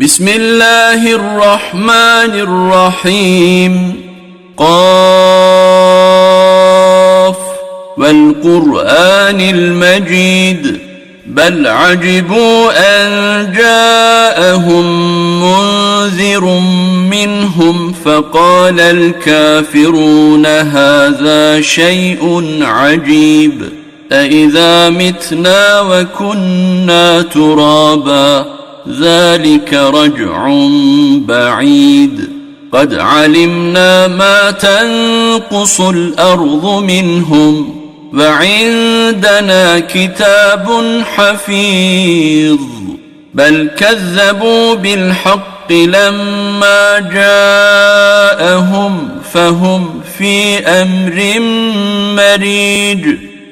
بسم الله الرحمن الرحيم قاف والقرآن المجيد بل عجبوا أن جاءهم منذر منهم فقال الكافرون هذا شيء عجيب أإذا متنا وكنا ترابا ذلك رجع بعيد. قد علمنا ما تنقص الأرض منهم وعندنا كتاب حفيظ. بل كذبوا بالحق لما جاءهم فهم في أمر مريج.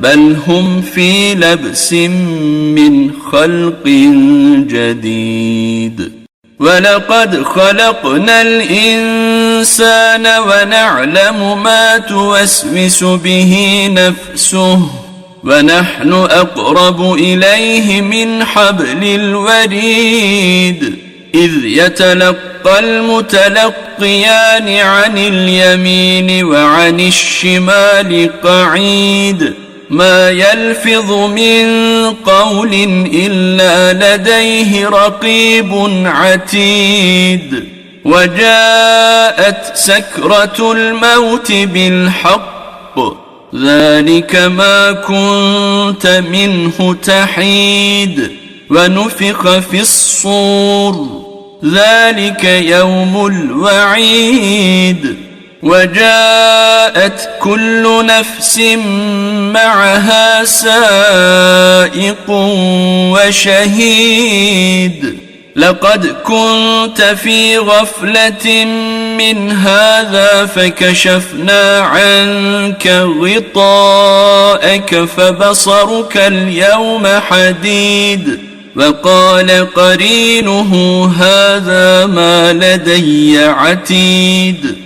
بل هم في لبس من خلق جديد. ولقد خلقنا الإنسان ونعلم ما توسوس به نفسه ونحن أقرب إليه من حبل الوريد. إذ يتلقى المتلقيان عن اليمين وعن الشمال قعيد. ما يلفظ من قول إلا لديه رقيب عتيد. وجاءت سكرة الموت بالحق. ذلك ما كنت منه تحيد. ونفخ في الصور. ذلك يوم الوعيد. وجاءت كل نفس معها سائق وشهيد. لقد كنت في غفلة من هذا فكشفنا عنك غطاءك فبصرك اليوم حديد. وقال قرينه هذا ما لدي عتيد.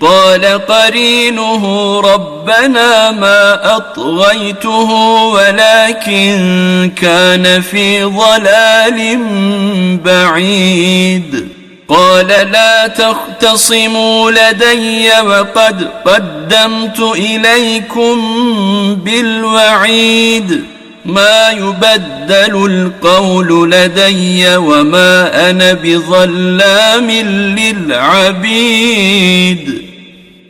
قال قرينه ربنا ما أطغيته ولكن كان في ضلال بعيد. قال لا تختصموا لدي وقد قدمت إليكم بالوعيد. ما يبدل القول لدي وما أنا بظلام للعبيد.